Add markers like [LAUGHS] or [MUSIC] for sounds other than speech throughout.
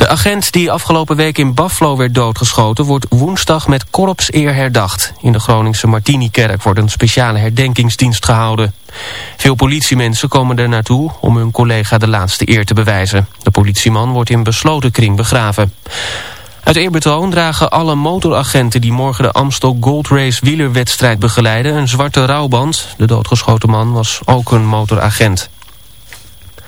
De agent die afgelopen week in Buffalo werd doodgeschoten... wordt woensdag met korpseer herdacht. In de Groningse Martini-kerk wordt een speciale herdenkingsdienst gehouden. Veel politiemensen komen er naartoe om hun collega de laatste eer te bewijzen. De politieman wordt in besloten kring begraven. Uit eerbetoon dragen alle motoragenten die morgen de Amstel Gold Race wielerwedstrijd begeleiden... een zwarte rouwband. De doodgeschoten man was ook een motoragent.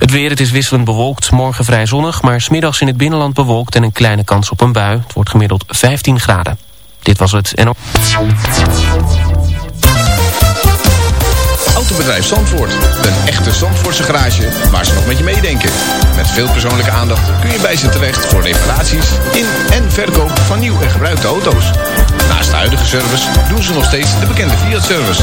Het weer, het is wisselend bewolkt. Morgen vrij zonnig, maar smiddags in het binnenland bewolkt... en een kleine kans op een bui. Het wordt gemiddeld 15 graden. Dit was het. En... Autobedrijf Zandvoort. Een echte Zandvoortse garage waar ze nog met je meedenken. Met veel persoonlijke aandacht kun je bij ze terecht... voor reparaties in en verkoop van nieuw en gebruikte auto's. Naast de huidige service doen ze nog steeds de bekende Fiat-service...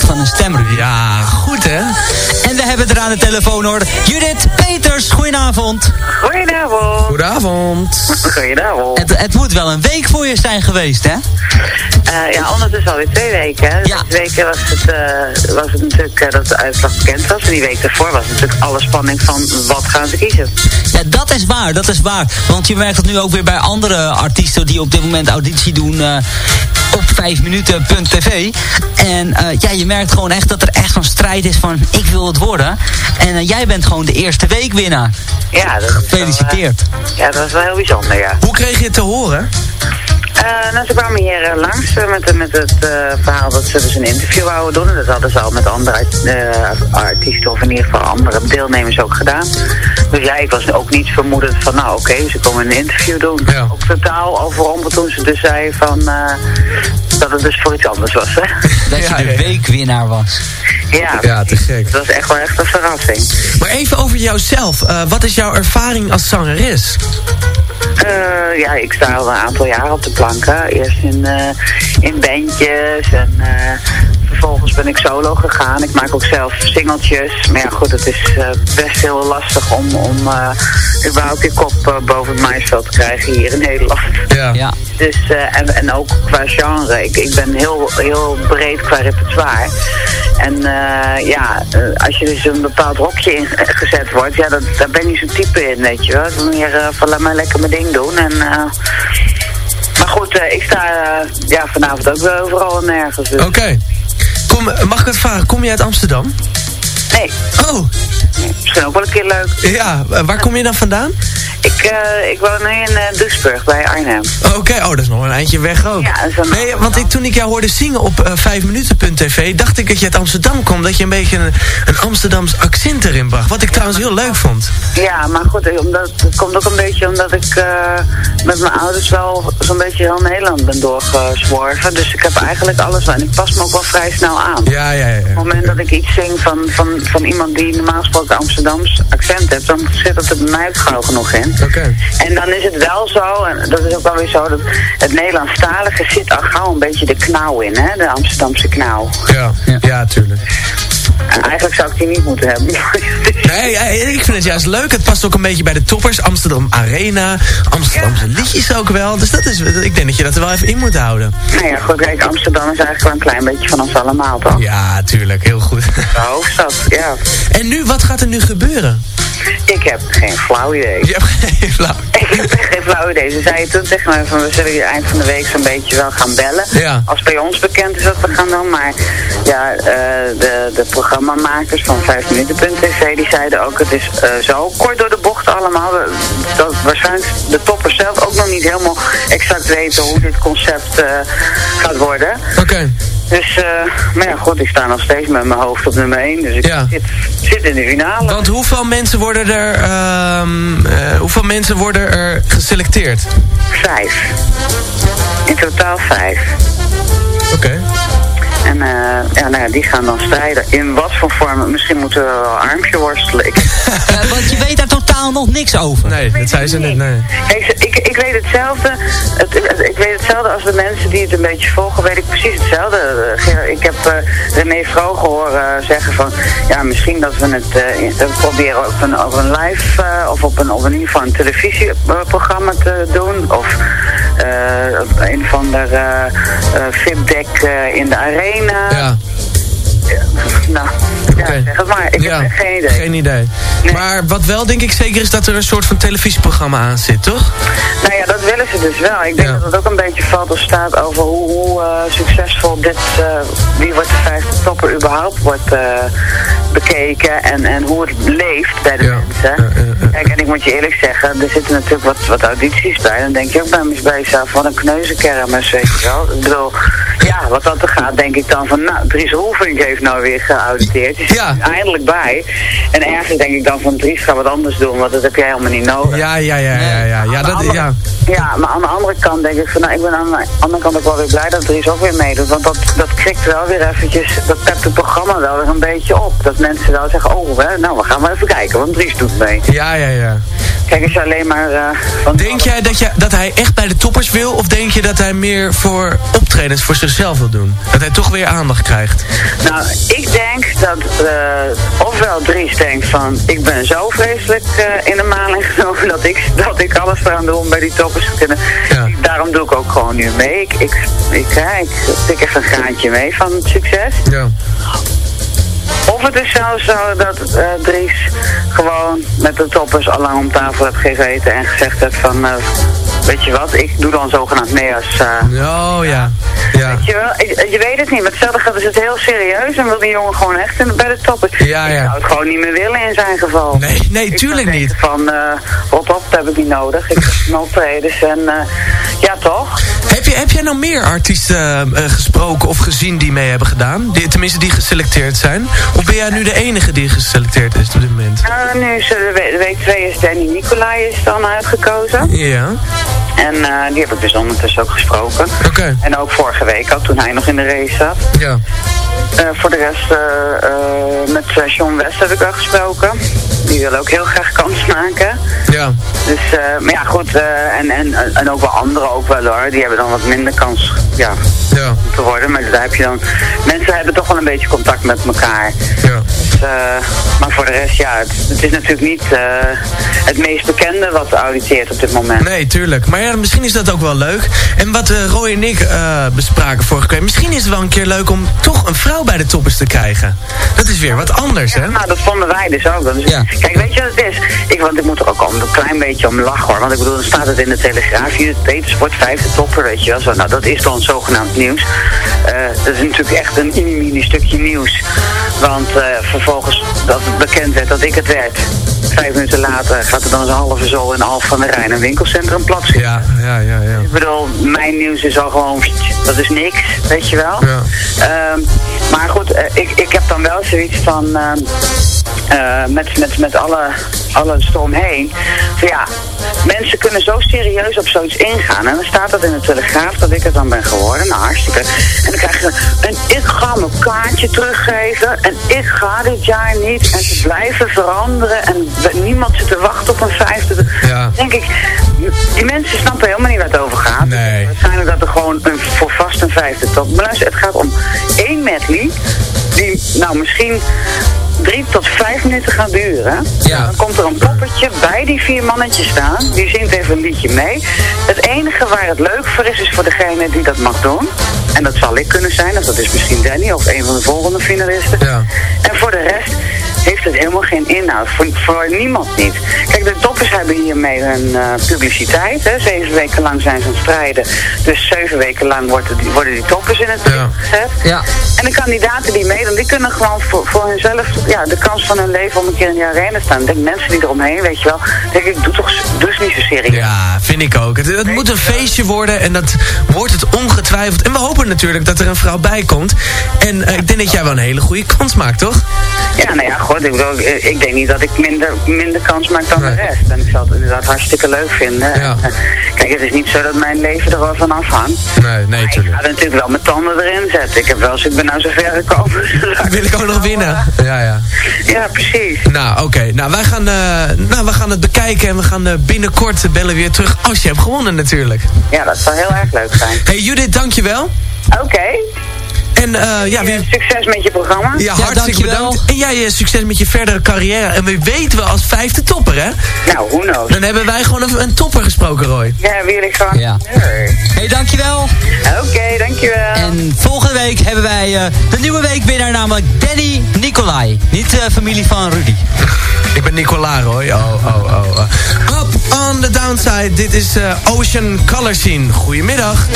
Van een stem, Rudy. Ja, goed hè? En we hebben er aan de telefoon hoor. Judith Peters, goedenavond. Goedenavond. Goedenavond. Goedenavond. Het, het moet wel een week voor je zijn geweest, hè? Eh, ja, ondertussen alweer twee weken. hè. Ja. Deze week was het, eh, was het natuurlijk eh, dat de uitslag bekend was. En die week daarvoor was natuurlijk alle spanning van wat gaan ze kiezen. Ja, dat is waar, dat is waar. Want je merkt dat nu ook weer bij andere artiesten die op dit moment auditie doen eh, op 5minuten.tv. En eh, ja, je merkt gewoon echt dat er echt een strijd is van ik wil het worden. En eh, jij bent gewoon de eerste weekwinnaar. Ja, dat is wel, eh, Gefeliciteerd. ja, dat was wel heel bijzonder, ja. Hoe kreeg je het te horen? Eh, nou, ze kwamen hier eh, langs eh, met, met het eh, verhaal dat ze dus een interview wouden doen. En dat hadden ze al met andere art- eh, artiesten of in ieder geval andere deelnemers ook gedaan. Dus ja, ik was ook niet vermoedend van, nou oké, ze komen een interview doen. Ja. Ook totaal overrompeld toen ze dus zei van, eh, dat het dus voor iets anders was, hè. [LAUGHS] Dat je de weekwinnaar was. Ja, Ja, te gek. dat was echt wel echt een verrassing. Maar even over jouzelf. Eh, wat is jouw ervaring als zangeres? Eh, ja, ik sta al een aantal jaar op de planken. Eerst in, eh, in bandjes en eh, vervolgens ben ik solo gegaan. Ik maak ook zelf singeltjes. Maar ja, goed, het is eh, best heel lastig om, om eh, überhaupt je kop boven het maisveld te krijgen hier in Nederland. Ja. Ja. Dus, eh, en, en ook qua genre. Ik, ik ben heel, heel breed qua repertoire. En eh, ja, eh, als je dus een bepaald hokje in gezet wordt, ja, dat, daar ben je zo'n type in, weet je wel. Meer eh, van laat mij lekker mijn ding En, eh, maar goed, eh, ik sta eh, ja, vanavond ook wel overal en nergens. Dus. Oké. Kom, Mag ik het vragen? Kom je uit Amsterdam? Nee, Oh, misschien ook wel een keer leuk. ja. eh, Waar kom je dan vandaan? Ik, eh, ik woon nu in eh Duisburg bij Arnhem. Oké, oh, dat is nog een eindje weg ook. Ja, dat is nee, want ik, toen ik jou hoorde zingen op eh 5minuten.tv, dacht ik dat je uit Amsterdam kwam. Dat je een beetje een, een Amsterdams accent erin bracht. Wat ik trouwens heel leuk vond. Ja, maar goed, omdat, het komt ook een beetje omdat ik met mijn ouders wel zo'n beetje heel Nederland ben doorgezworven. Dus ik heb eigenlijk alles wel. En ik pas me ook wel vrij snel aan. Ja, ja, ja. Op het moment dat ik iets zing van, van, van iemand die normaal gesproken Amsterdams accent heeft, dan zit het er bij mij ook gauw genoeg in. Oké. En dan is het wel zo, en dat is ook wel weer zo, dat het Nederlandstalige zit al gauw een beetje de knauw in, hè? De Amsterdamse knauw. Ja, ja, tuurlijk. En eigenlijk zou ik die niet moeten hebben. [LAUGHS] Nee, ja, ik vind het juist leuk. Het past ook een beetje bij de toppers. Amsterdam Arena, Amsterdamse liedjes ook wel. Dus dat is, ik denk dat je dat er wel even in moet houden. nou ja, goed, kijk, Amsterdam is eigenlijk wel een klein beetje van ons allemaal, toch? Ja, tuurlijk. Heel goed. De hoofdstad, ja. En nu, wat gaat er nu gebeuren? Ik heb geen flauw idee. Je hebt geen [LAUGHS] flauw. Ik heb echt geen flauw idee. Ze zeiden toen tegen mij van we zullen je eind van de week zo'n beetje wel gaan bellen. Ja. Als bij ons bekend is wat we gaan doen. Maar ja, eh, de, de programmamakers van 5minuten.tv die zeiden ook het is eh, zo kort door de bocht allemaal. Dat waarschijnlijk de toppers zelf ook nog niet helemaal exact weten hoe dit concept eh, gaat worden. Oké. Dus, eh, maar ja, goed, ik sta nog steeds met mijn hoofd op nummer 1. Dus ik Ja. zit, zit in de finale. Want hoeveel mensen worden er, ehm, eh, hoeveel mensen worden er geselecteerd? Vijf. In totaal vijf. Oké. En eh, ja, nou ja, die gaan dan strijden. In wat voor vorm? Misschien moeten we wel armpje worstelen. Ik, [LAUGHS] want je weet daar totaal nog niks over. Nee, dat zei ze net, nee. Ze- ik, ik weet hetzelfde. Het, het- ik weet hetzelfde als de mensen die het een beetje volgen, weet ik precies hetzelfde. Eh, Ik heb eh, René Vroger horen zeggen van, ja, misschien dat we het eh, dat we proberen op een, op een live of op een, op een in ieder geval een televisieprogramma te doen. Of een van de VIP-deck eh, in de arena. Ja, Nou, Oké. ja, zeg het maar. Ik ja. heb geen idee. Geen idee. Nee. Maar wat wel denk ik zeker is dat er een soort van televisieprogramma aan zit, toch? Nou ja, dat willen ze dus wel. Ik denk Ja. dat het ook een beetje valt of staat over hoe, hoe eh, succesvol dit, eh, wie wordt de vijfde topper überhaupt wordt eh, bekeken en, en hoe het leeft bij de Ja. mensen. Kijk, en ik moet je eerlijk zeggen, er zitten natuurlijk wat, wat audities bij. Dan denk je ook bij bij jezelf, wat een kneuzenkermis, weet je wel. Ik bedoel, ja, wat dat er gaat, denk ik dan van, nou, Dries Roelvink heeft nou weer geauditeerd. Zit Ja. eindelijk bij. En ergens denk ik dan van, Dries, ga wat anders doen, want dat heb jij helemaal niet nodig. Ja, ja, ja, ja, ja. Ja, dat, andere- ja. ja, maar aan de andere kant denk ik van, nou, ik ben aan de andere kant ook wel weer blij dat Dries ook weer meedoet. Want dat, dat krikt wel weer eventjes, dat pept het programma wel weer een beetje op. Dat mensen wel zeggen, oh, hè, nou, we gaan maar even kijken, want Dries doet mee. Ja, ja, ja. Kijk, je alleen maar... van Denk jij dat, je, dat hij echt bij de toppers wil? Of denk je dat hij meer voor optredens voor zichzelf wil doen? Dat hij toch weer aandacht krijgt? Nou, ik denk dat eh, ofwel Dries denkt van, ik ben zo vreselijk eh, in de maling genomen dat ik, dat ik alles eraan doe om bij die toppers te kunnen. Ja. Daarom doe ik ook gewoon nu mee. Ik, ik, ik, ik even een graantje mee van het succes. Ja. Of het is zelfs zo dat eh, Dries gewoon met de toppers al lang om tafel heeft gezeten en gezegd heeft van, eh, weet je wat, ik doe dan zogenaamd mee als... eh, Oh, ja. Ja. Weet je, wel, je weet het niet, maar hetzelfde gaat is het heel serieus en wil die jongen gewoon echt in, bij de toppers. Ja, ja. Ik zou het gewoon niet meer willen in zijn geval. Nee, nee, tuurlijk niet. van, op, heb ik niet nodig. Ik heb mijn optredens en eh, ja toch? Heb, je, heb jij nou meer artiesten eh, gesproken of gezien die mee hebben gedaan? Die, tenminste, die geselecteerd zijn? Of ben jij nu de enige die geselecteerd is op dit moment? Eh, nu is de, we- de week 2 is Danny Nicolai is dan uitgekozen. Ja, En eh, die heb ik dus ondertussen ook gesproken. oké. En ook vorige week al, toen hij nog in de race zat. Ja. Eh, voor de rest, eh, eh, met eh, Sean West heb ik al gesproken. Die wil ook heel graag kans maken. Ja. Dus, eh, maar ja, goed. eh, en, en, en ook wel anderen ook wel hoor. Die hebben dan wat minder kans ja, Ja. te worden. Maar daar heb je dan... Mensen hebben toch wel een beetje contact met elkaar. Ja. Eh, maar voor de rest, ja, het, het is natuurlijk niet eh, het meest bekende wat auditeert op dit moment. Nee, tuurlijk. Maar ja, misschien is dat ook wel leuk. En wat eh, Roy en ik bespraken vorige keer... misschien is het wel een keer leuk om toch een vrouw bij de toppers te krijgen. Dat is weer wat anders, hè? Nou, dat vonden wij dus ook. Dus, Ja. Kijk, weet je wat het is? Ik, want ik moet er ook al een klein beetje om lachen hoor. Want ik bedoel, dan staat het in de Telegraaf. Hier, Petersport, vijfde topper, weet je wel. Zo, nou, dat is dan zogenaamd nieuws. Dat is natuurlijk echt een mini stukje nieuws. Want eh, vervolgens dat het bekend werd dat ik het werd. Vijf minuten later gaat er dan een halve zo in Alf van de Rijn een winkelcentrum plat zitten. Ja, ja, ja, ja. Ik bedoel, mijn nieuws is al gewoon, dat is niks, weet je wel. Ja. Ehm, maar goed, eh, ik, ik heb dan wel zoiets van, ehm, eh, met, met, met alle, alles eromheen. Van ja, mensen kunnen zo serieus op zoiets ingaan. En dan staat dat in de Telegraaf dat ik het dan ben geworden. Nou, hartstikke. En dan krijg je, en ik ga mijn kaartje teruggeven. En ik ga dit jaar niet. En ze blijven veranderen. En niemand zit te wachten op een vijfde. Ja. denk ik, die mensen snappen helemaal niet waar het over gaat. Nee. Waarschijnlijk dat er gewoon een, voor vast een vijfde top. Maar luister, het gaat om één medley. Die nou misschien drie tot vijf minuten gaat duren. Ja. Dan komt er een poppetje bij die vier mannetjes staan. Die zingt even een liedje mee. Het enige waar het leuk voor is, is voor degene die dat mag doen. En dat zal ik kunnen zijn, of dat is misschien Danny of een van de volgende finalisten. Ja. En voor de rest heeft het helemaal geen inhoud. Voor, voor niemand niet. Kijk, de toppers hebben hiermee een eh, publiciteit. Hè. Zeven weken lang zijn ze aan het strijden. Dus zeven weken lang worden die, worden die toppers in het Ja. gezet. Ja. En de kandidaten die meedoen, die kunnen gewoon voor, voor hunzelf ja, de kans van hun leven om een keer in de arena te staan. Ik denk mensen die eromheen, weet je wel. denk ik, doe toch dus niet zo serieus. Ja, vind ik ook. Het, het moet een feestje worden en dat wordt het ongetwijfeld. En we hopen natuurlijk dat er een vrouw bij komt. En eh, ik denk dat jij wel een hele goede kans maakt, toch? Ja, nou ja, goed. Ik, bedoel, ik ik denk niet dat ik minder, minder kans maak dan Nee. de rest. En ik zal het inderdaad hartstikke leuk vinden. Ja. [LAUGHS] Kijk, het is niet zo dat mijn leven er wel van afhangt. Nee, nee, Ik tuurlijk. ga er natuurlijk wel mijn tanden erin zetten. Ik heb wel eens, ik ben nou zo ver gekomen. [LAUGHS] Wil ik ook nog winnen? Ja, ja. Ja, precies. Nou, oké. Nou, wij gaan, eh, nou, we gaan het bekijken en we gaan eh, binnenkort bellen weer terug als je hebt gewonnen natuurlijk. Ja, dat zou heel erg leuk zijn. Hey Judith, dankjewel. Oké. En eh, ja, weer... Succes met je programma. Ja, hartstikke dankjewel. bedankt. En jij eh, succes met je verdere carrière. En we weten we als vijfde topper, hè? Nou, who knows. Dan hebben wij gewoon een, een topper gesproken, Roy. Ja, wil ik gewoon. Ja. Nee. hey, dankjewel. Oké, dankjewel. En volgende week hebben wij eh, de nieuwe weekwinnaar, namelijk Danny Nicolai. Niet de familie van Rudy. Ik ben Nicola, Roy. Oh, oh, oh. oh. Up on the downside. Dit is eh, Ocean Color Scene. Goedemiddag.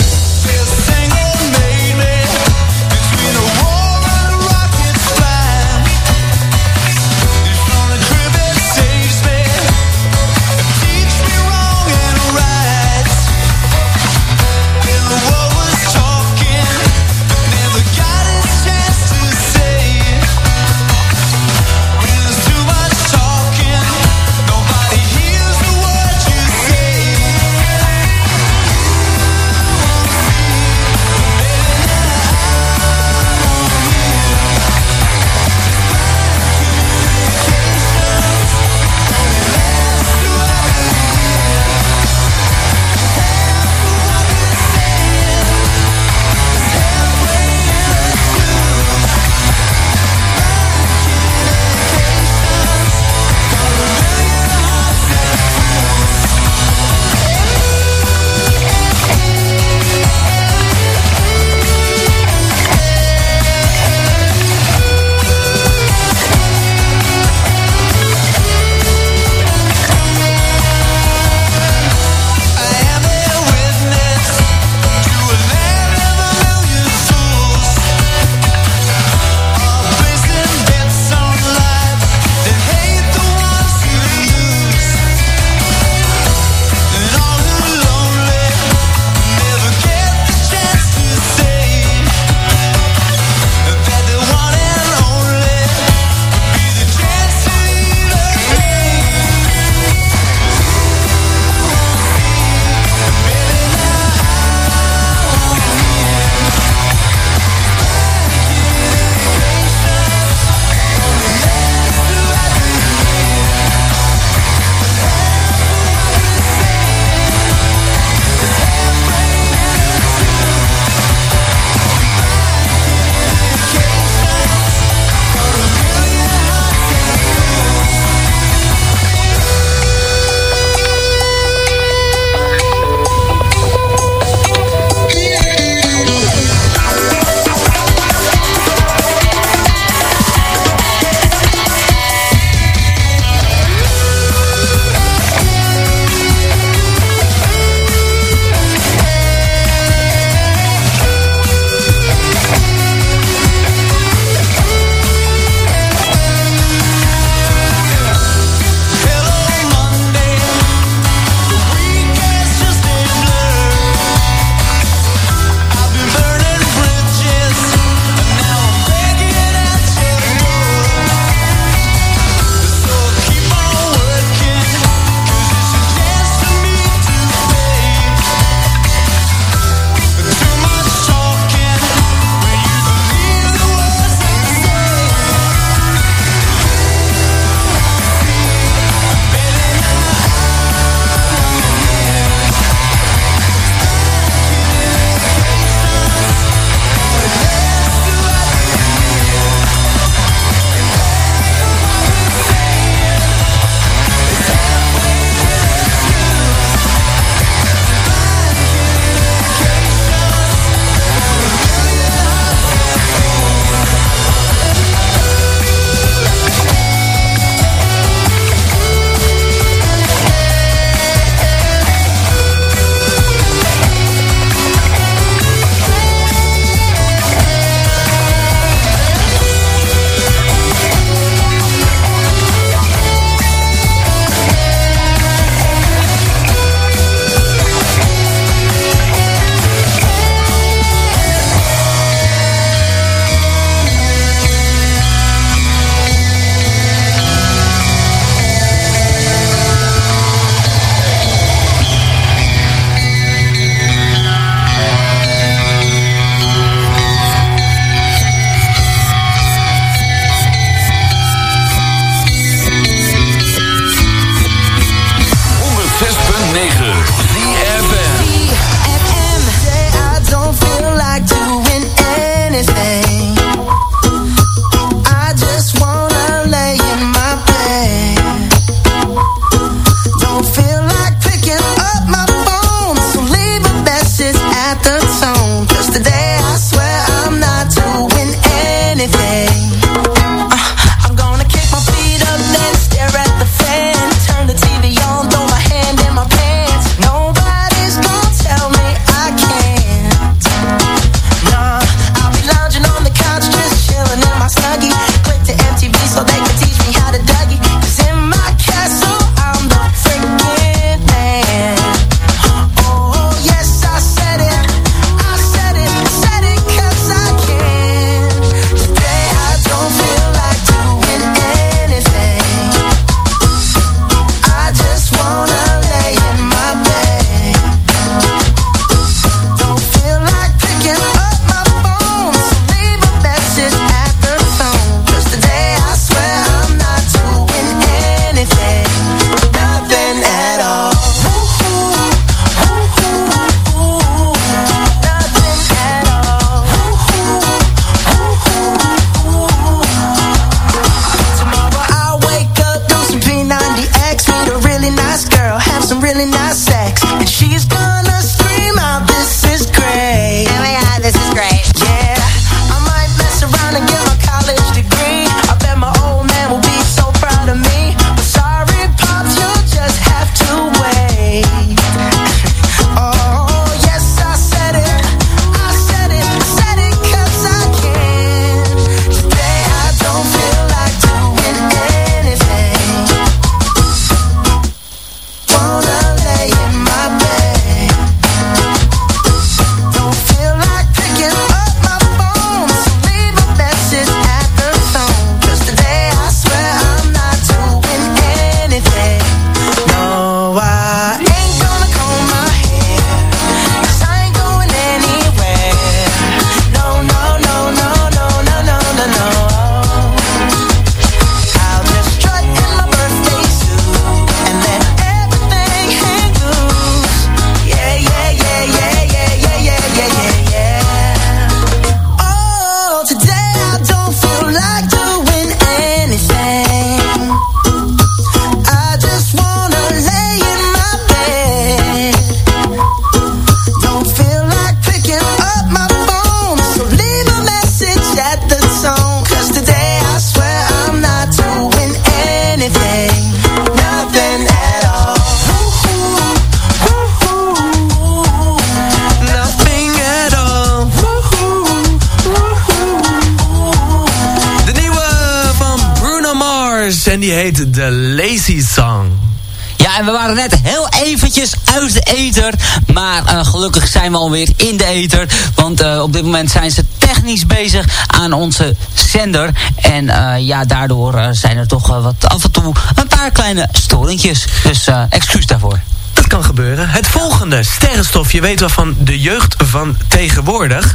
En we waren net heel eventjes uit de ether. Maar eh, gelukkig zijn we alweer in de ether. Want eh, op dit moment zijn ze technisch bezig aan onze zender. En eh, ja, daardoor zijn er toch wat af en toe een paar kleine storingjes. Dus excuus daarvoor. Dat kan gebeuren. Het volgende, sterrenstof. Je weet wel van de jeugd van tegenwoordig.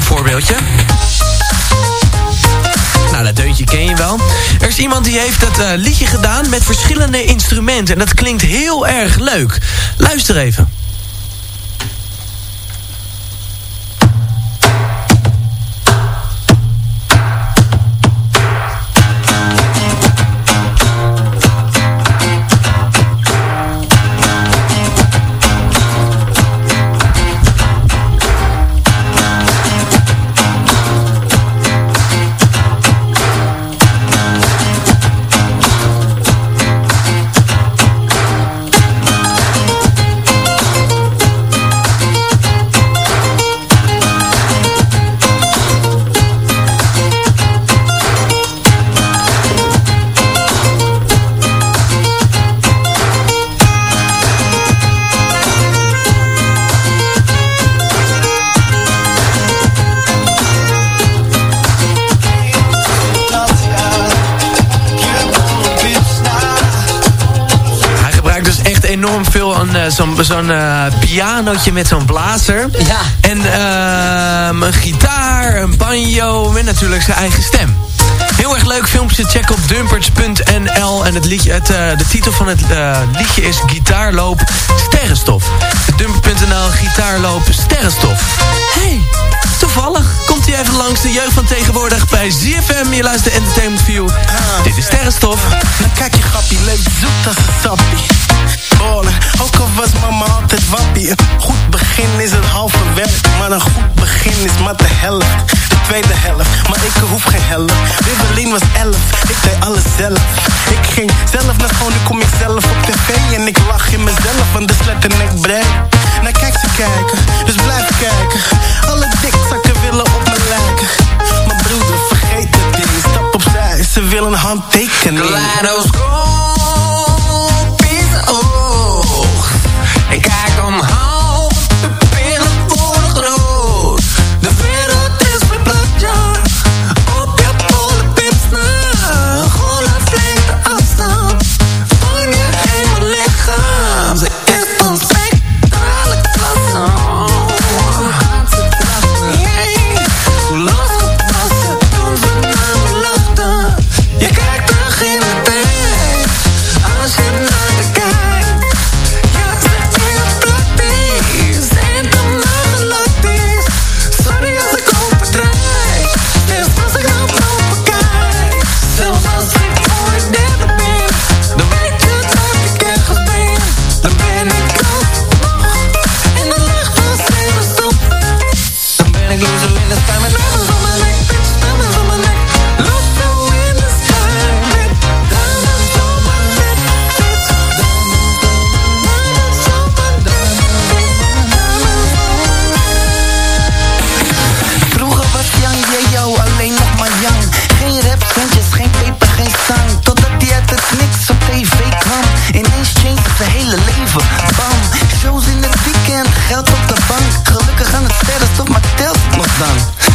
Voorbeeldje. Nou, dat deuntje ken je wel. Er is iemand die heeft dat eh, liedje gedaan met verschillende instrumenten. En dat klinkt heel erg leuk. Luister even. Zo'n zo'n eh, pianootje met zo'n blazer. Ja. En ehm, een gitaar, een banjo en natuurlijk zijn eigen stem. Heel erg leuk filmpje. Check op dumpers.nl. En het liedje, het, eh, de titel van het eh, liedje is Gitaarloop Sterrenstof. Dumper.nl Gitaarloop Sterrenstof. Hey, toevallig komt hij even langs de jeugd van tegenwoordig bij ZFM. Je luistert Entertainment View. Dit is Sterrenstof. Dan kijk je grappie, leuk zoet als een sappie. Een goed begin is het halve werk, maar een goed begin is maar de helft. De tweede helft, maar ik hoef geen helft. Rivelin was elf, ik deed alles zelf. Ik ging zelf naar school, nu kom ik zelf op tv. En ik lach in mezelf, want de sletternek breed. Nou kijk ze kijken, dus blijf kijken. Alle dikzakken willen op me lijken. Maar broeder, vergeet het ding, stap opzij, ze willen een handtekening. Kaleidoscoop de oog. En kijk somehow De hele leven. Bam, shows in het weekend, geld op de bank. Gelukkig aan het verder, toch maar telt nog dan.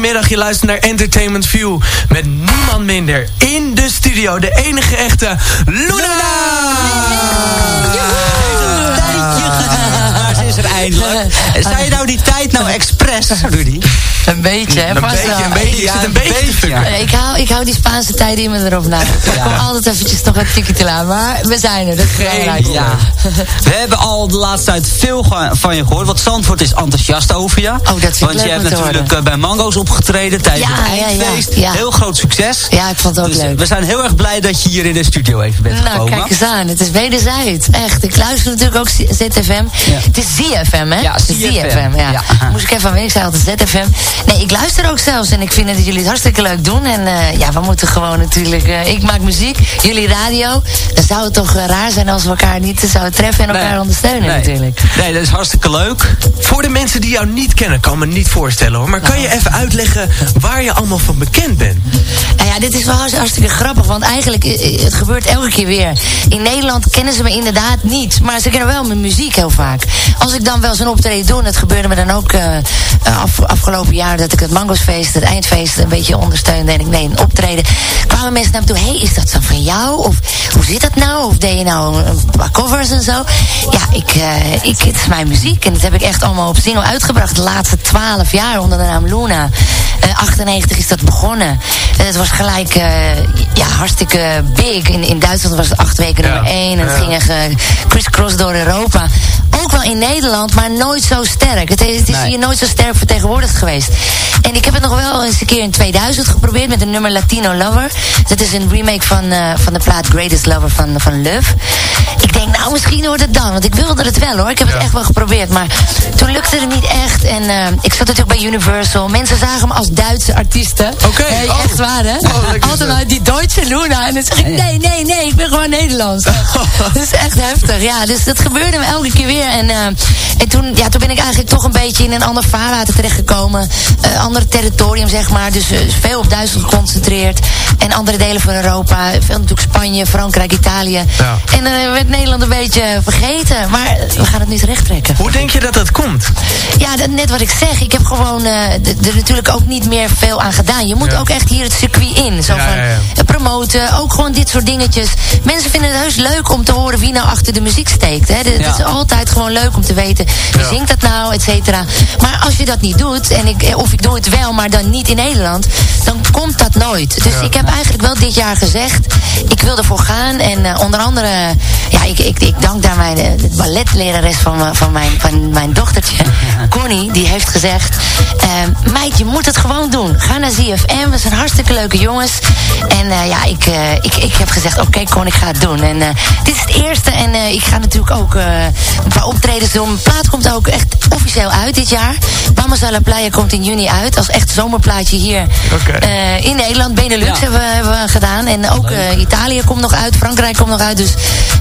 Goedemiddag, je luistert naar Entertainment View. Met niemand minder in de studio. De enige echte Luna! Daar is er eindelijk. [LAUGHS] Zei je nou die tijd nou expres, Rudy? Een beetje, hè? Een beetje, wel. een beetje. Ja, zit een een beetje Ik hou, ik hou die Spaanse tijden in me erop na. Ik kom altijd eventjes nog een tikje te laat. Maar we zijn er, dat is belangrijk. Ja. We hebben al de laatste tijd veel van je gehoord. Want Zandvoort is enthousiast over je. Oh, dat vind ik Want leuk je hebt natuurlijk horen. eh, bij Mango's opgetreden tijdens het eindfeest. Heel groot succes. Ja, ik vond het ook Dus, eh, leuk. We zijn heel erg blij dat je hier in de studio even bent Nou, gekomen. kijk eens aan. Het is wederzijds. Echt. Ik luister natuurlijk ook ZFM. Het is ZFM, hè? Ja, is ZFM, ja. Moest ik even aan wennen. Ik zei altijd ZFM. Nee, ik luister ook zelfs. En ik vind dat jullie het hartstikke leuk doen. En eh, ja, we moeten gewoon natuurlijk... eh, ik maak muziek, jullie radio. Dan zou het toch eh, raar zijn als we elkaar niet zouden treffen en elkaar Nee. ondersteunen nee. natuurlijk. Nee, dat is hartstikke leuk. Voor de mensen die jou niet kennen, kan me niet voorstellen hoor. Maar kan je even uitleggen waar je allemaal van bekend bent? Nou ja, dit is wel hartst- hartstikke grappig, want eigenlijk, het gebeurt elke keer weer. In Nederland kennen ze me inderdaad niet, maar ze kennen wel mijn muziek heel vaak. Als ik dan wel zo'n optreden doe, en dat gebeurde me dan ook af, afgelopen jaar... dat ik het Mangosfeest, het eindfeest, een beetje ondersteunde... en ik deed een optreden, kwamen mensen naar me toe... hé, hey, is dat zo van jou? Of hoe zit dat nou? Of deed je nou een, paar covers en zo? Ja, ik, eh, ik, het is mijn muziek en dat heb ik echt allemaal op single uitgebracht... de laatste twaalf jaar onder de naam Luna. Eh 98 is dat begonnen. En het was gelijk eh, ja, hartstikke big. In, in Duitsland was het acht weken Ja. nummer één. En het Ja. ging echt crisscross door Europa. Wel in Nederland, maar nooit zo sterk. Het is, het is Nee. hier nooit zo sterk vertegenwoordigd geweest. En ik heb het nog wel eens een keer in 2000 geprobeerd met een nummer Latino Lover. Dat is een remake van, eh, van de plaat Greatest Lover van, van Love. Ik denk, nou misschien wordt het dan. Want ik wilde het wel hoor. Ik heb het echt wel geprobeerd. Maar toen lukte het niet echt. En eh, ik zat natuurlijk bij Universal. Mensen zagen me als Duitse artiesten. Oké, Nee, oh. echt waar hè. Oh, Altijd maar die Duitse Luna. En dan zeg ik, nee, nee, nee. Ik ben gewoon Nederlands. [LAUGHS] dat is echt heftig. Ja, dus dat gebeurde me elke keer weer. En, eh, en toen, ja, toen ben ik eigenlijk toch een beetje in een ander vaarwater terechtgekomen. Ander territorium, zeg maar. Dus eh, veel op Duitsland geconcentreerd. En andere delen van Europa. Veel natuurlijk Spanje, Frankrijk, Italië. Ja. En dan werd Nederland een beetje vergeten. Maar we gaan het nu terecht trekken. Hoe denk je dat dat komt? Ja, dat, net wat ik zeg. Ik heb gewoon eh, er natuurlijk ook niet meer veel aan gedaan. Je moet Ja. ook echt hier het circuit in. Zo van eh, promoten, ook gewoon dit soort dingetjes. Mensen vinden het heus leuk om te horen wie nou achter de muziek steekt. Hè. Het Ja. is altijd gewoon leuk om te weten wie zingt dat nou, et cetera. Maar als je dat niet doet, en ik, eh, of ik doe het wel, maar dan niet in Nederland, dan komt dat nooit. Dus ik heb eigenlijk wel dit jaar gezegd, ik wil ervoor gaan. En eh, onder andere, ja, ik, ik, ik dank daar mijn eh, de balletlerares van, van, mijn, van mijn dochtertje, [LAUGHS] Connie, die heeft gezegd, eh, meid, je moet het gewoon doen. Ga naar ZFM, we zijn hartstikke leuke jongens. En ja, ik, ik, ik heb gezegd, oké Con, ik ga het doen. En dit is het eerste en ik ga natuurlijk ook een paar optredens doen. Mijn plaat komt ook echt officieel uit dit jaar. Mama's à la Playa komt in juni uit, als echt zomerplaatje hier Oké. eh, in Nederland. Benelux Ja. hebben, we, hebben we gedaan. En ook eh, Italië komt nog uit, Frankrijk komt nog uit. Dus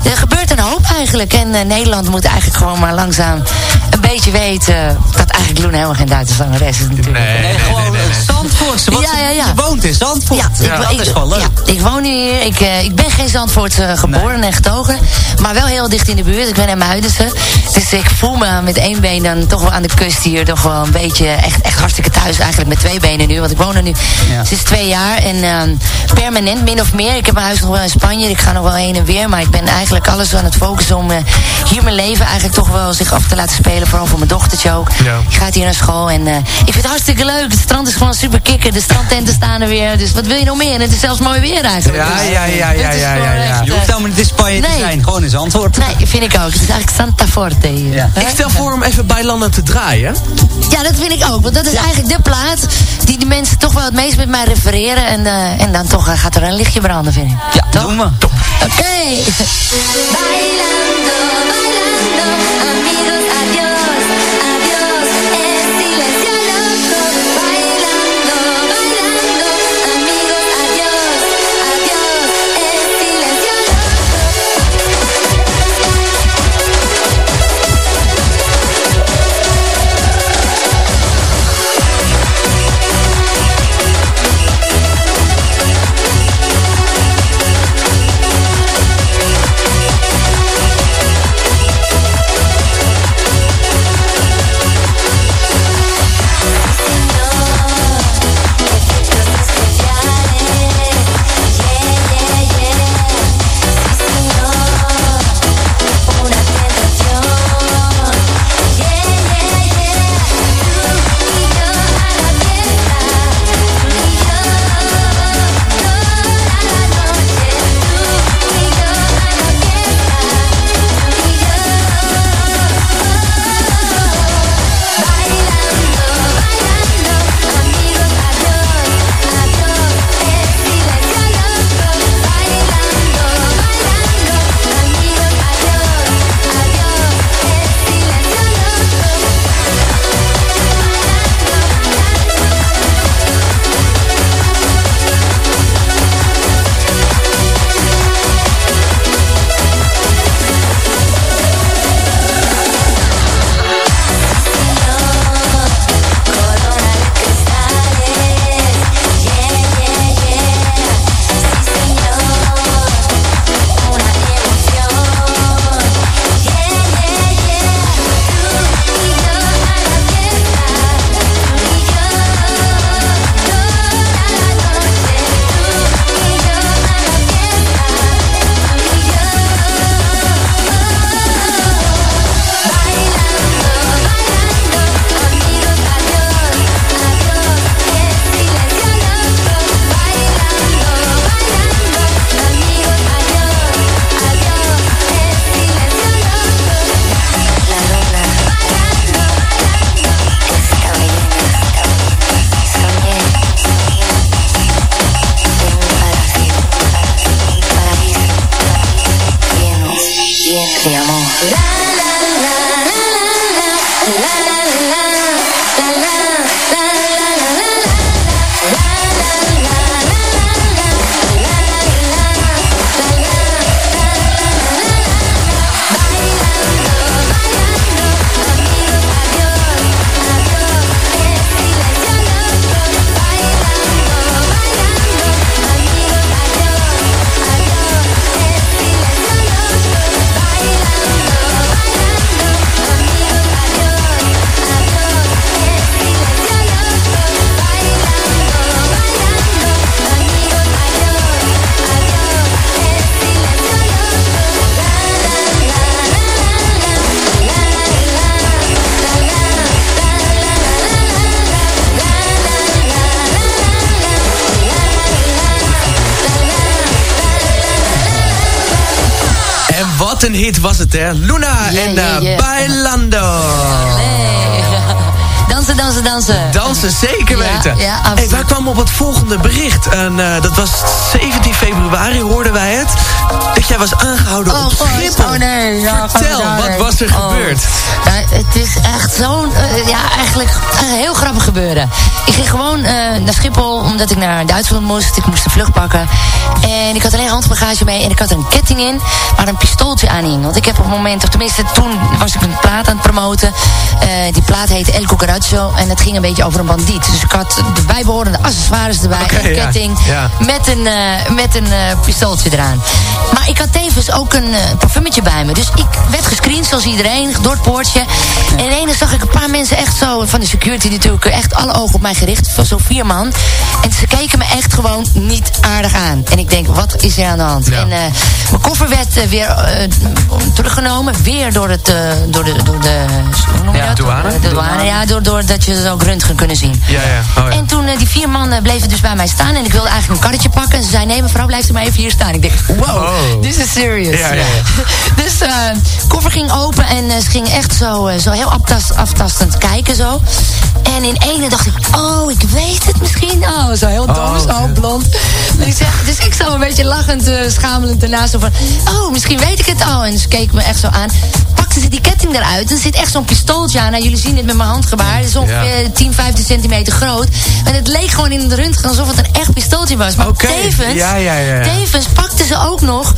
er gebeurt een hoop eigenlijk. En eh, Nederland moet eigenlijk gewoon maar langzaam een beetje weten... dat eigenlijk Loen helemaal geen Duitse zangeres is natuurlijk. Nee, Nee, gewoon Zandvoortse. Wat Ja, ja, ja. Je woont in Zandvoort. Ja, ik, dat ik, is wel leuk. ja, ik woon hier. Ik, eh, ik ben geen Zandvoort eh, geboren en getogen. Maar wel heel dicht in de buurt. Ik ben in Muidense. Dus ik voel me met één been dan toch wel aan de kust hier. Toch wel een beetje echt, echt hartstikke thuis. Eigenlijk met twee benen nu. Want ik woon er nu Ja. sinds twee jaar. En ehm, permanent min of meer. Ik heb mijn huis nog wel in Spanje. Ik ga nog wel heen en weer. Maar ik ben eigenlijk alles aan het focussen om eh, hier mijn leven eigenlijk toch wel zich af te laten spelen. Vooral voor mijn dochtertje ook. Ja. Die gaat hier naar school. En eh, ik vind het hartstikke leuk. Het strand is gewoon super kikker. De strandtenten staan er weer. Dus wat wil je nog meer? En het is zelfs mooi weer eigenlijk. Ja, Dus, ja, ja, ja, het is ja, gewoon ja, ja. Je hoeft eh, helemaal niet in Spanje te Nee. zijn. Gewoon in Zandvoort. Nee, vind ik ook. Het is eigenlijk Santa Forte hier. Ja. Ik stel voor om even bij landen te draaien. Ja, dat vind ik ook. Want dat is eigenlijk de plaat die de mensen toch wel het meest met mij refereren. En, eh, en dan toch eh, gaat er een lichtje branden, vind ik. Ja, Toch? doen we. Oké. Bailando, bailando, amigos, Ja, maar. Een hit was het, hè? Luna Yeah, en yeah, yeah. Bailando. [LAUGHS] Dansen, dansen, dansen. Dansen, zeker weten. ja, hey, wij kwamen op het volgende bericht. En eh, dat was 17 februari, hoorden wij het. Dat jij was aangehouden Oh, op God. Schiphol. Oh, nee. Ja, Vertel, wat was er Oh. gebeurd? Ja, het is echt zo'n, eh, ja, eigenlijk een heel grappig gebeuren. Ik ging gewoon eh, naar Schiphol, omdat ik naar Duitsland moest. Ik moest een vlucht pakken. En ik had alleen handbagage mee en ik had een ketting in, waar een pistooltje aan hing. Want ik heb op het moment, of tenminste toen was ik een plaat aan het promoten. Die plaat heette El Cucaracho en het ging een beetje over een bandiet. Dus ik had de bijbehorende accessoires erbij, een ja. ketting Ja. met een, eh, met een eh, pistooltje eraan. Maar ik had tevens ook een eh, parfumetje bij me. Dus ik werd gescreend zoals iedereen, door het poortje. En ineens zag ik een paar mensen echt zo, van de security natuurlijk, echt alle ogen op mij gericht. Van zo'n vier man. En ze keken me echt gewoon niet aardig aan. En ik denk, wat is er aan de hand? Ja. En mijn koffer werd weer teruggenomen. Weer door, het, door de, door de hoe noem je dat? douane. De douane, ja, door, door dat je ze ook röntgen kunnen zien. Ja, ja. Oh, ja. En toen eh, die vier mannen bleven dus bij mij staan. En ik wilde eigenlijk een karretje pakken. En ze zei, nee mevrouw, blijf er maar even hier staan. Ik denk, wow, Oh. this is serious. Ja, [LAUGHS] dus eh koffer ging open en eh, ze ging echt zo, zo heel aftast, aftastend kijken zo. En in ene dacht ik, oh, ik weet het misschien. Oh, zo heel dom, Oh, zo blond. Dus dus ik zo een beetje lachend, schamelend ernaast. Van, oh, misschien weet ik het al. En ze keek me echt zo aan. Ze die ketting eruit. En er zit echt zo'n pistooltje aan. Nou, jullie zien het met mijn handgebaar. Het is ongeveer 10, 15 centimeter groot. En het leek gewoon in de röntgen alsof het een echt pistooltje was. Maar Oké, tevens, ja, tevens pakte ze ook nog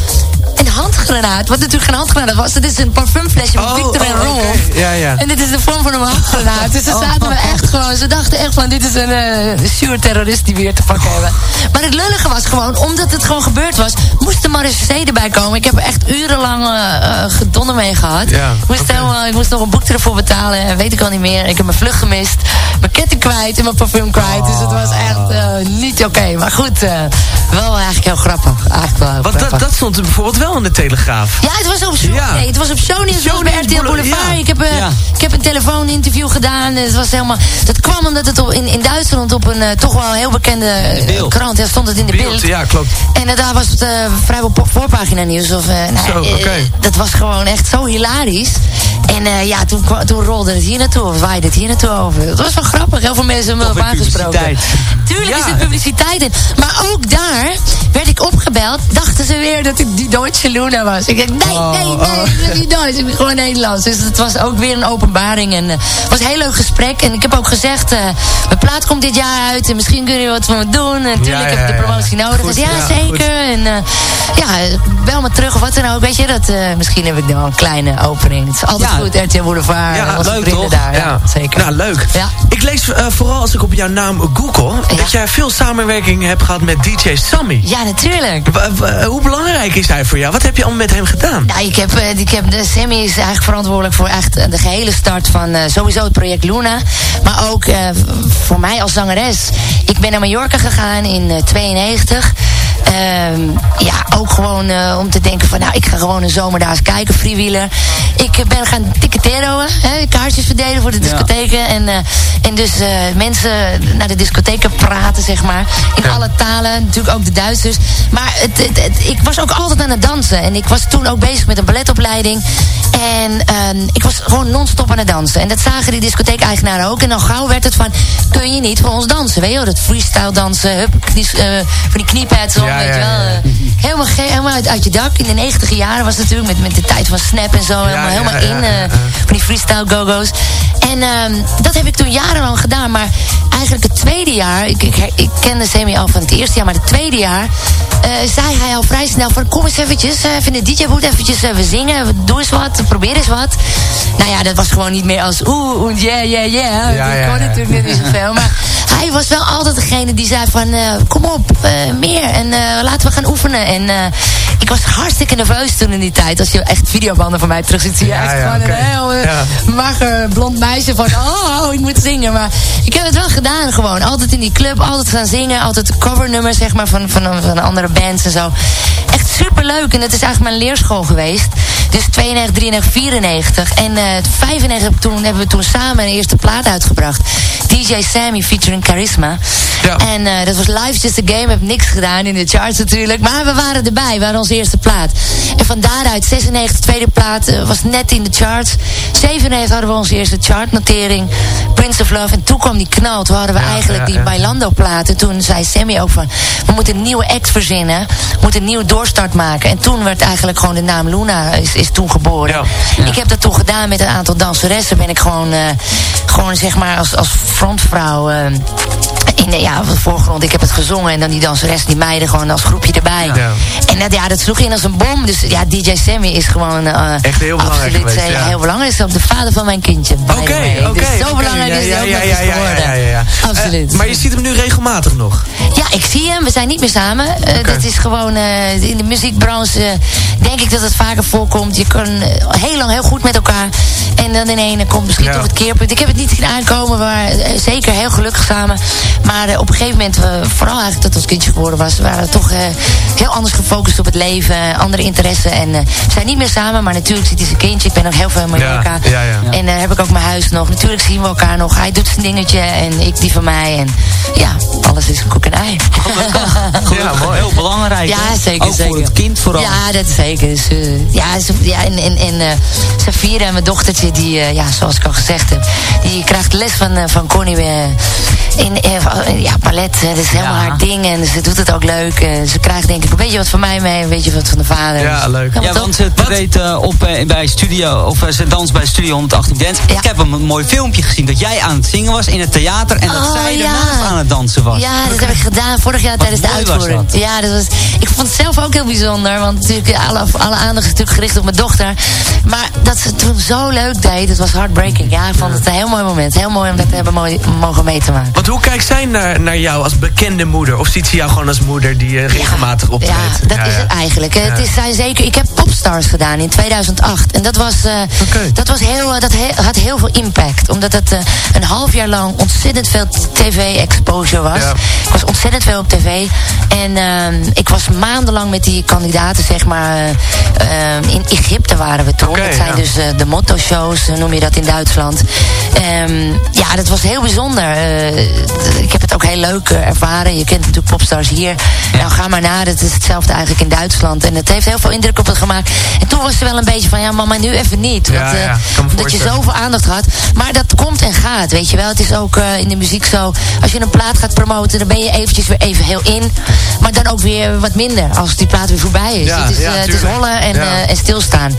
een handgranaat. Wat natuurlijk geen handgranaat was. Het is een parfumflesje van Oh, Victor en oh, Rolf. Ja, ja. En dit is de vorm van een handgranaat. Dus ze zaten me echt gewoon... Ze dachten echt van, dit is een uh, sure terrorist die we hier te pakken hebben. Maar het lullige was gewoon, omdat het gewoon gebeurd was... moest maar eens erbij komen. Ik heb er echt urenlang uh, gedonnen mee gehad. Ja, ik, moest helemaal, ik moest nog een boek ervoor betalen. En weet ik al niet meer. Ik heb mijn vlucht gemist. Mijn ketting kwijt en mijn parfum kwijt. Dus het was echt uh, niet oké. Maar goed, wel eigenlijk heel grappig. Eigenlijk wel heel Want dat, dat stond er bijvoorbeeld wel in de Telegraaf. Ja, het was op, Ja. nee, het was op Sony, het bij RTL Boulevard, ja. Ik, heb, eh, Ja. ik heb een telefooninterview gedaan. Het was helemaal, dat kwam omdat het op, in, in Duitsland op een eh, toch wel heel bekende eh, krant... Ja, stond het in de beeld. Beeld, ja, klopt. En daar was het vrijwel voorpagina nieuws. Of, nou, Zo, dat was gewoon echt zo hilarisch. En ja, toen, toen rolde het hier naartoe, of waaide het hier naartoe over. Het was wel grappig, heel veel mensen hebben me op aangesproken. Tuurlijk is het publiciteit in. Maar ook daar werd ik opgebeld. Dachten ze weer dat ik die Luna was. Ik denk, nee, nee, nee, oh. ik ben niet Duits. Ik ben gewoon Nederlands. Dus het was ook weer een openbaring. En eh, het was een heel leuk gesprek. En ik heb ook gezegd, eh, mijn plaat komt dit jaar uit. En misschien kunnen jullie wat voor me doen. En natuurlijk Ja, heb ik de promotie nodig. Goed, dus ja, zeker. En eh, ja, bel me terug of wat dan ook. Weet je, dat, misschien heb ik dan een kleine opening. Het is altijd goed, RTL Boulevard. Ja, leuk, toch? daar. Ja, zeker. Nou, leuk. Ja. Ik lees vooral als ik op jouw naam google... Dat jij veel samenwerking hebt gehad met DJ Sammy. Ja, natuurlijk. Hoe belangrijk is hij voor jou? Wat heb je allemaal met hem gedaan? Nou, ik heb, eh, ik heb, de Sammy is eigenlijk verantwoordelijk voor echt eh, de gehele start van eh, sowieso het project Luna. Maar ook eh, voor mij als zangeres. Ik ben naar Mallorca gegaan in eh, 92. Ehm, ja, ook gewoon eh, om te denken van, nou, ik ga gewoon een zomer daar eens kijken, freewheeler. Ik ben gaan ticketeren, hè, kaartjes verdelen voor de discotheken. En, eh, en dus eh, mensen naar de discotheken pra- praten, zeg maar. In alle talen, natuurlijk ook de Duitsers. Maar het, het- het- ik was ook altijd aan het dansen. En ik was toen ook bezig met een balletopleiding. En ehm, ik was gewoon non-stop aan het dansen. En dat zagen die discotheek-eigenaren ook. En dan gauw werd het van, kun je niet voor ons dansen? Weet je wel, dat freestyle dansen, hup, knies, van die kniepads Ja, weet je wel. eh, helemaal, uit, uit je dak. In de negentiger jaren was het natuurlijk met, met de tijd van Snap en zo. helemaal, helemaal in, eh, van die freestyle go-go's. En ehm, dat heb ik toen jarenlang gedaan. Maar eigenlijk het tweede jaar, ik, ik, ik kende Semi al van het eerste jaar, maar het tweede jaar eh, zei hij al vrij snel van kom eens eventjes, eh, even in de DJ-boot eventjes even zingen, doe eens wat, probeer eens wat. Nou ja, dat was gewoon niet meer als oeh, oeh, yeah, yeah, yeah. Ja, dat ja, kon ja. natuurlijk net niet zoveel. Maar [LAUGHS] hij was wel altijd degene die zei van kom op, meer en laten we gaan oefenen. En eh, ik was hartstikke nerveus toen in die tijd. Als je echt videobanden van mij terug ziet, zie je Ja, echt ja, gewoon een heel eh, Ja. mager blond meisje van oh, oh, ik moet zingen. Maar ik heb het wel gedaan gewoon. Altijd in die club, altijd gaan zingen. Altijd covernummers zeg maar van, van, van andere bands en zo. Echt super leuk. En het is eigenlijk mijn leerschool geweest. Dus 92, 93, 94. En eh 95 heb ik toen, hebben we toen samen een eerste plaat uitgebracht. DJ Sammy featuring Charisma. Ja. En eh, dat was Live Just a Game. Heb niks gedaan in de charts natuurlijk. Maar we waren erbij. We waren onze eerste plaat. En van daaruit 96 tweede plaat. eh, was net in de charts. 97 hadden we onze eerste chartnotering. Prince of Love. En toen kwam die knal. Toen hadden we Ja, eigenlijk ja, die ja. Bailando plaat. En toen zei Sammy ook van... We moeten een nieuwe act verzinnen. We moeten een nieuwe doorstart maken. En toen werd eigenlijk gewoon de naam Luna is, is toen geboren. Ik heb dat toen gedaan met een aantal danseressen. Ben ik gewoon, eh, gewoon zeg maar als, als. Eh, in de, ja, op de voorgrond. Ik heb het gezongen en dan die danseres, die meiden gewoon als groepje erbij. Ja. En dat, ja, dat sloeg in als een bom. Dus ja, DJ Sammy is gewoon... eh, Echt heel belangrijk absoluut, geweest, eh, ja. heel belangrijk. Is de vader van mijn kindje. Oké, way. oké. Dus zo belangrijk Ja, is hij ook ja, nog ja, eens geworden. Absoluut. Maar je ziet hem nu regelmatig nog. Ja, ik zie hem. We zijn niet meer samen. Dat is gewoon in de muziekbranche. denk ik dat het vaker voorkomt. Je kan heel lang heel goed met elkaar. En dan in één komt misschien Ja. op het keerpunt. Ik heb het niet zien aankomen. Eh, zeker heel gelukkig samen. Maar eh, op een gegeven moment, eh, vooral eigenlijk dat ons kindje geworden was, waren we toch eh, heel anders gefocust op het leven. Andere interesse. En eh, we zijn niet meer samen. Maar natuurlijk zit hij zijn kindje. Ik ben nog heel veel in Mallorca. Ja, ja, ja. En eh, heb ik ook mijn huis nog. Natuurlijk zien we elkaar nog. Hij doet zijn dingetje en ik die van mij. En ja, alles is een koek en ei. [LAUGHS] Ja, mooi. Heel belangrijk. Ja, hè? zeker. Ook zeker. voor het kind vooral. Ja, dat is zeker. Dus, eh, ja, ze, ja, en, en, en eh, Safira, mijn dochtertje, die, eh, ja, zoals ik al gezegd heb, die krijgt les van, eh, van Connie weer in, eh, ja, ballet. eh, Dat is helemaal Ja. haar ding en ze doet het ook leuk. En ze krijgt denk ik een beetje wat van mij mee, een beetje wat van de vader. Ja, leuk. Ja, want ze treedt eh, op eh, bij studio, of eh, ze danst bij Studio 118 Dance. Ja. Ik heb een mooi filmpje gezien dat jij aan het zingen was in het theater en dat Oh, zij ja. daarnaast aan het dansen was. Ja, dat heb ik gedaan vorig jaar tijdens de uitvoering. dat. Ja, dat was, ik vond het zelf ook heel bijzonder. Want natuurlijk, ja, alle, alle aandacht is natuurlijk gericht op mijn dochter. Maar dat ze het toen zo leuk deed, dat was heartbreaking. Ja, ik vond het een heel mooi moment. Heel mooi om dat te hebben mogen mee te maken. Want hoe kijkt zij naar, naar jou als bekende moeder? Of ziet ze jou gewoon als moeder die eh, regelmatig optreedt? Ja, dat is het eigenlijk. Het is, zijn zeker, ik heb Popstars gedaan in 2008. En dat was, eh, dat was heel, eh, dat he- had heel veel impact. Omdat het een half jaar lang ontzettend veel tv-exposure was. Ik was ontzettend veel op tv. En ehm, ik was maandenlang met die kandidaten, zeg maar. eh, ehm, in Egypte waren we toen. Oké, dat zijn dus de motto-shows, noem je dat in Duitsland. Ehm, ja, dat was heel bijzonder. Ik heb het ook heel leuk eh, ervaren. Je kent natuurlijk Popstars hier. Nou, ga maar na. Het is hetzelfde eigenlijk in Duitsland. En het heeft heel veel indruk op het gemaakt. En toen was ze wel een beetje van, ja mama, nu even niet. Want, eh, ja, omdat je zoveel aandacht had. Maar dat komt en gaat, weet je wel. Het is ook eh, in de muziek zo. Als je een plaat gaat promoten, dan ben je eventjes weer even heel in. Maar dan ook weer wat minder. Als die plaat weer voorbij is. Het, is eh, het is rollen en, eh, en stilstaan.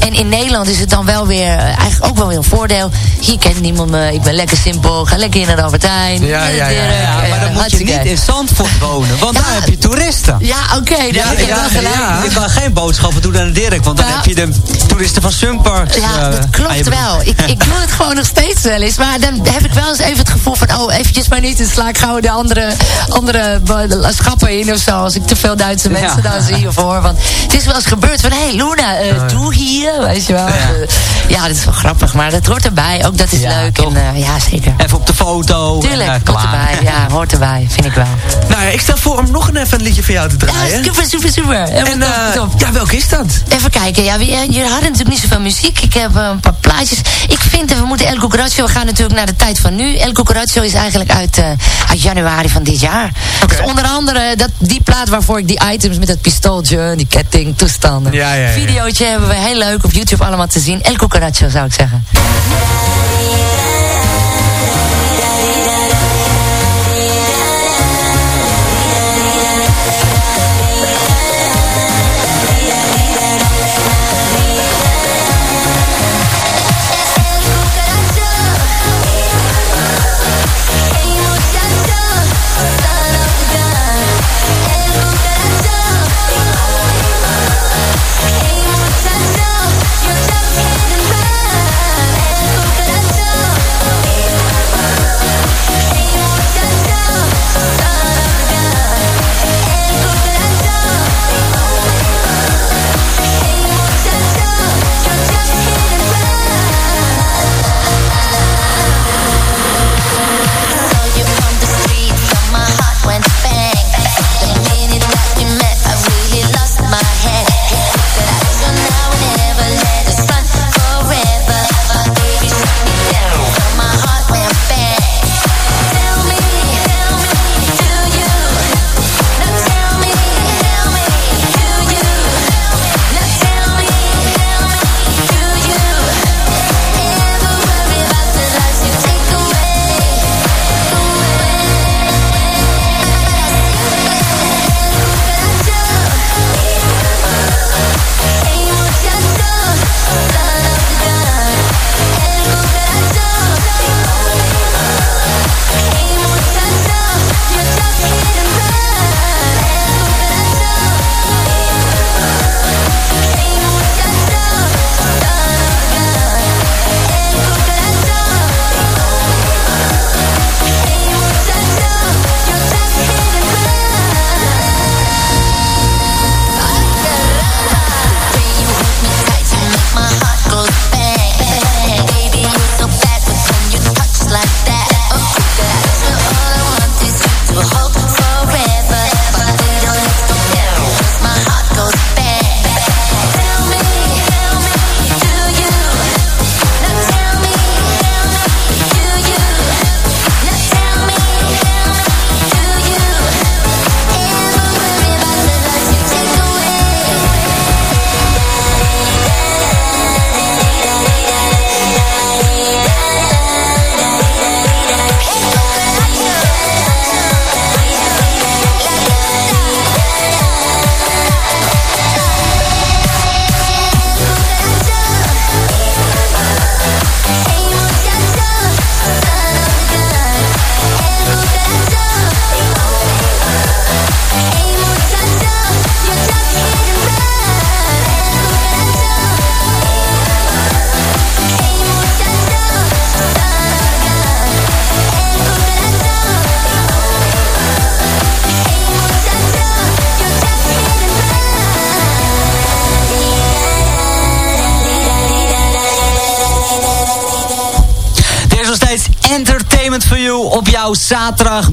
En in Nederland is het dan wel weer, eh, eigenlijk ook wel weer een voordeel. Hier kent niemand me. Ik ben lekker simpel. Ga lekker in naar de Albertijn. Ja, ja, ja, Ja, eh, maar dan moet je niet in Zandvoort wonen, want daar heb je toeristen. Ja, oké. Ja, heb je ja. Je kan geen boodschappen doen aan Dirk, want dan heb je de toeristen van Sunparks. Ja, eh, dat klopt wel. Ik, ik doe het gewoon nog steeds wel eens. Maar dan heb ik wel eens even het gevoel van... oh, eventjes maar niet. Dan sla ik gauw de andere, andere schappen in of zo. Als ik te veel Duitse mensen dan zie of hoor. Want het is wel eens gebeurd van... hé, hey, Luna, eh, doe hier. Weet je wel. Ja. Dat is wel grappig. Maar dat hoort erbij. Ook dat is leuk. En, eh, ja, zeker. Even op de foto. Tuurlijk, eh, klaar. erbij. Ja, hoort erbij. Vind ik wel. Nou ja, ik stel voor om nog een even een liedje van jou te draaien. Ja, super, super, super. En eh, ja, welke is dat? Even kijken, ja, we- jullie hadden natuurlijk niet zoveel muziek. Ik heb eh, een paar plaatjes. Ik vind, eh, we moeten El Cucaracho, we gaan natuurlijk naar de tijd van nu. El Cucaracho is eigenlijk uit, eh, uit januari van dit jaar. Dus onder andere dat, die plaat waarvoor ik die items met dat pistooltje, die ketting, toestanden. Ja, ja, ja. Videootje hebben we heel leuk op YouTube allemaal te zien. El Cucaracho zou ik zeggen.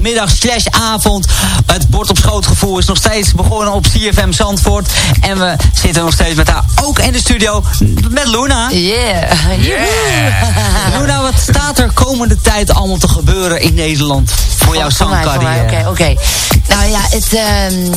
Zaterdagmiddag slash avond. Het bord op schootgevoel is nog steeds begonnen op CFM Zandvoort. En we zitten nog steeds met haar ook in de studio met Luna. Yeah. Luna, wat staat er komende tijd allemaal te gebeuren in Nederland voor jouw mij. zangcarrière? Oké, oké. Nou ja, het, ehm,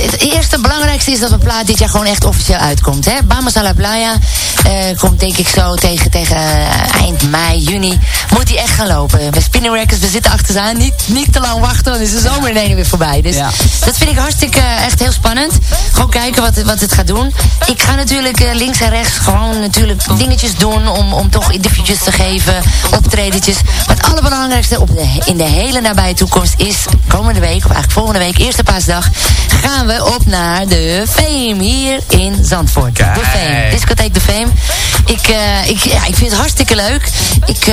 het eerste belangrijkste is dat mijn plaat dit jaar gewoon echt officieel uitkomt. Hè? Bamas a la Playa eh, komt denk ik zo tegen, tegen eh, eind mei, juni. Moet die echt gaan lopen. Bij Spinning Records, we zitten achter ze aan. Niet, niet te lang wachten, dan is de zomer in één weer voorbij. Dus Ja. dat vind ik hartstikke eh, echt heel spannend. Gewoon kijken wat, het- wat het gaat doen. Ik ga natuurlijk eh, links en rechts gewoon natuurlijk dingetjes doen om, om toch interviewtjes te geven, optredetjes. Maar het allerbelangrijkste op de, in de hele nabije toekomst is komende week, of eigenlijk volgende week, eerste paasdag, gaan we op naar de Fame hier in Zandvoort. De Fame, discotheek De Fame. Ik, eh, ik, ja, ik vind het hartstikke leuk. Ik,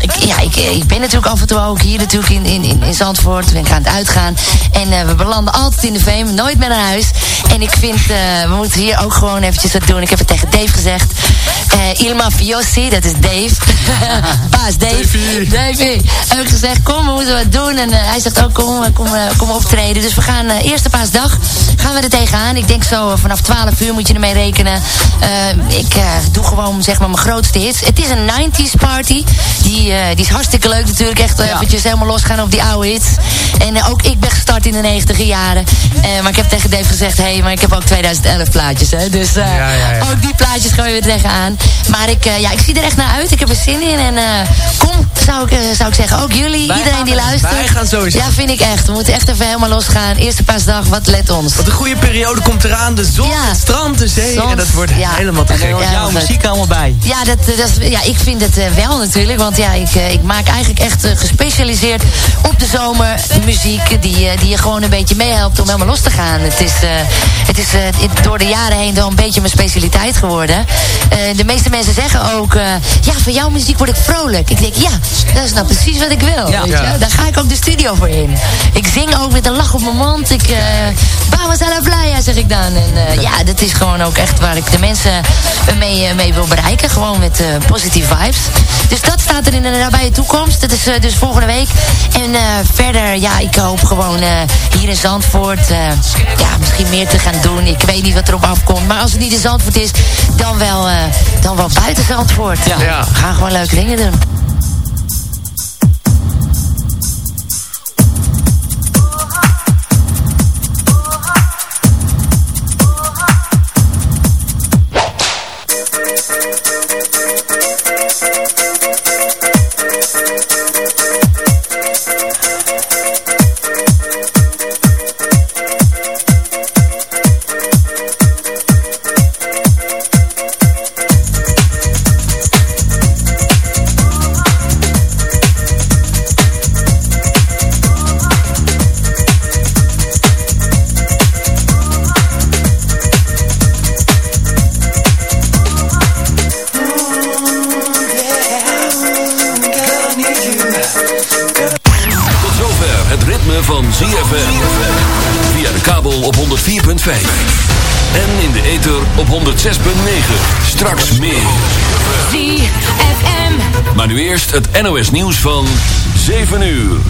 ik, ja, ik, ik ben natuurlijk af en toe ook hier natuurlijk in, in, in Zandvoort. Ben ik aan het uitgaan. En eh, we belanden altijd in de Fame, nooit meer naar huis. En ik vind, eh, we moeten hier ook gewoon eventjes wat doen. Ik heb het tegen Dave gezegd. Eh Il Mafiosi, dat is Dave. [LAUGHS] Baas Dave. Davey. Heb ik gezegd, kom, we moeten wat doen. En hij zegt ook, kom, eh, kom, eh, kom optreden. Dus we gaan eerste paasdag, gaan we er tegenaan. Ik denk zo, vanaf 12 uur moet je ermee rekenen. Ik doe gewoon, zeg maar, mijn grootste hits. Het is een 90s party. Die, die is hartstikke leuk natuurlijk. Echt eventjes helemaal losgaan op die oude hits. En eh, ook ik ben gestart in de 90 jaren. Eh, maar ik heb tegen Dave gezegd, hé, hey, maar ik heb ook 2011 plaatjes, hè. Dus eh, Ja, ja, ja. ook die plaatjes gaan we weer tegenaan. Maar ik, eh, ja, ik zie er echt naar uit. Ik heb er zin in. En eh, kom, zou ik, eh, zou ik zeggen. Ook jullie, Wij iedereen gaan die er- luistert. wij gaan sowieso. Ja, vind ik echt. We moeten echt even helemaal losgaan. Eerste paasdag, wat let ons. Want de goede periode komt eraan. De zon, Ja. het strand, de zee. En dat wordt ja. helemaal te En gek. Ja, jouw muziek allemaal bij. Ja, dat, dat is, ja, ik vind het wel natuurlijk. Want ja, ik, ik maak eigenlijk echt gespecialiseerd op de zomer muziek. Die, eh, die je gewoon een beetje meehelpt om helemaal los te gaan. Het is, eh, het is eh, door de jaren heen wel een beetje mijn specialiteit geworden. De meeste mensen zeggen ook... ja, van jouw muziek word ik vrolijk. Ik denk, ja, dat is nou precies wat ik wil. Ja. weet je? Daar ga ik ook de studio voor in. Ik zing ook met een lach op mijn mond. Ik, Vamos a la playa, zeg ik dan. En ja, dat is gewoon ook echt waar ik de mensen mee, mee wil bereiken. Gewoon met positieve vibes. Dus dat staat er in de nabije toekomst. Dat is dus volgende week. En verder, ja, ik hoop gewoon eh, hier in Zandvoort... eh, ja, misschien meer te gaan doen. Ik weet niet wat erop afkomt. Maar als het niet in Zandvoort is, dan wel, eh, dan wel buiten Zandvoort. Ja. Gaan gewoon leuke dingen doen. Het NOS nieuws van 7 uur.